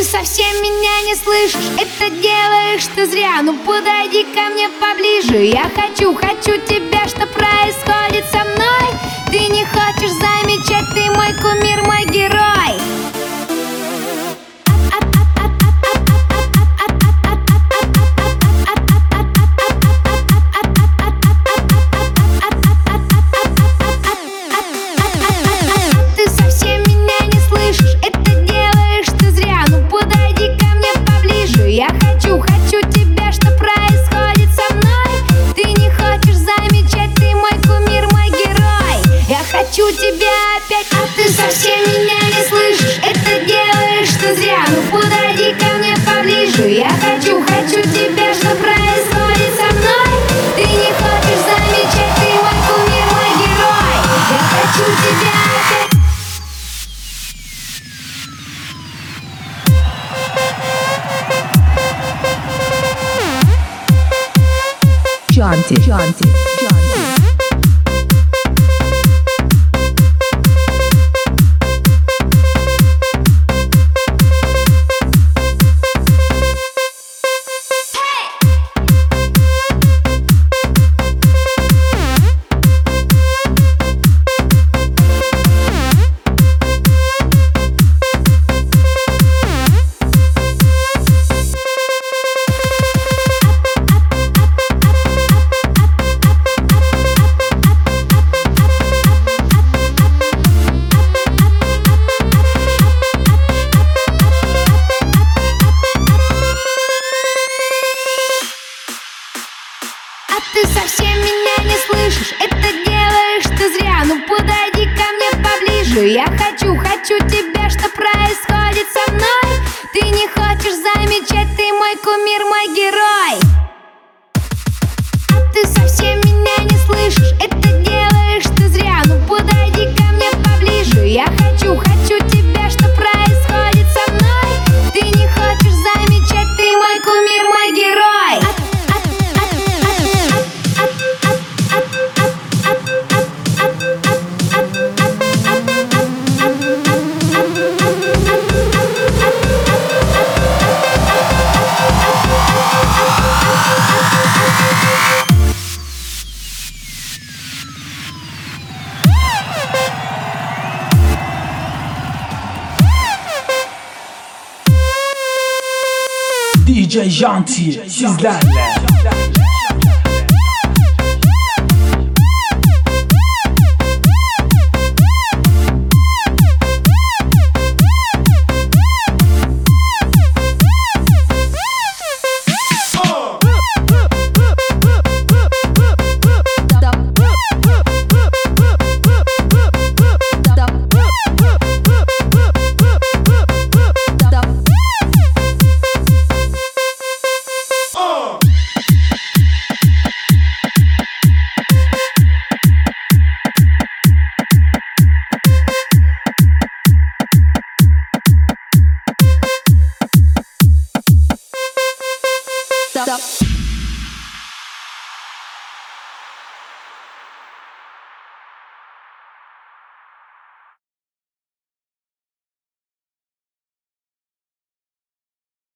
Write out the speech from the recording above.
Ты совсем меня не слышишь, это делаешь ты зря. Ну подойди ко мне поближе, я хочу, хочу тебя Что происходит со мной? Ты не хочешь замечать, ты мой кумир, мой герой. Jaunty. Jaunty. душу Я хочу, хочу тебя, что происходит со мной. Ты не хочешь замечать, ты мой кумир, мой герой. DJ Janti sizlerle. stop.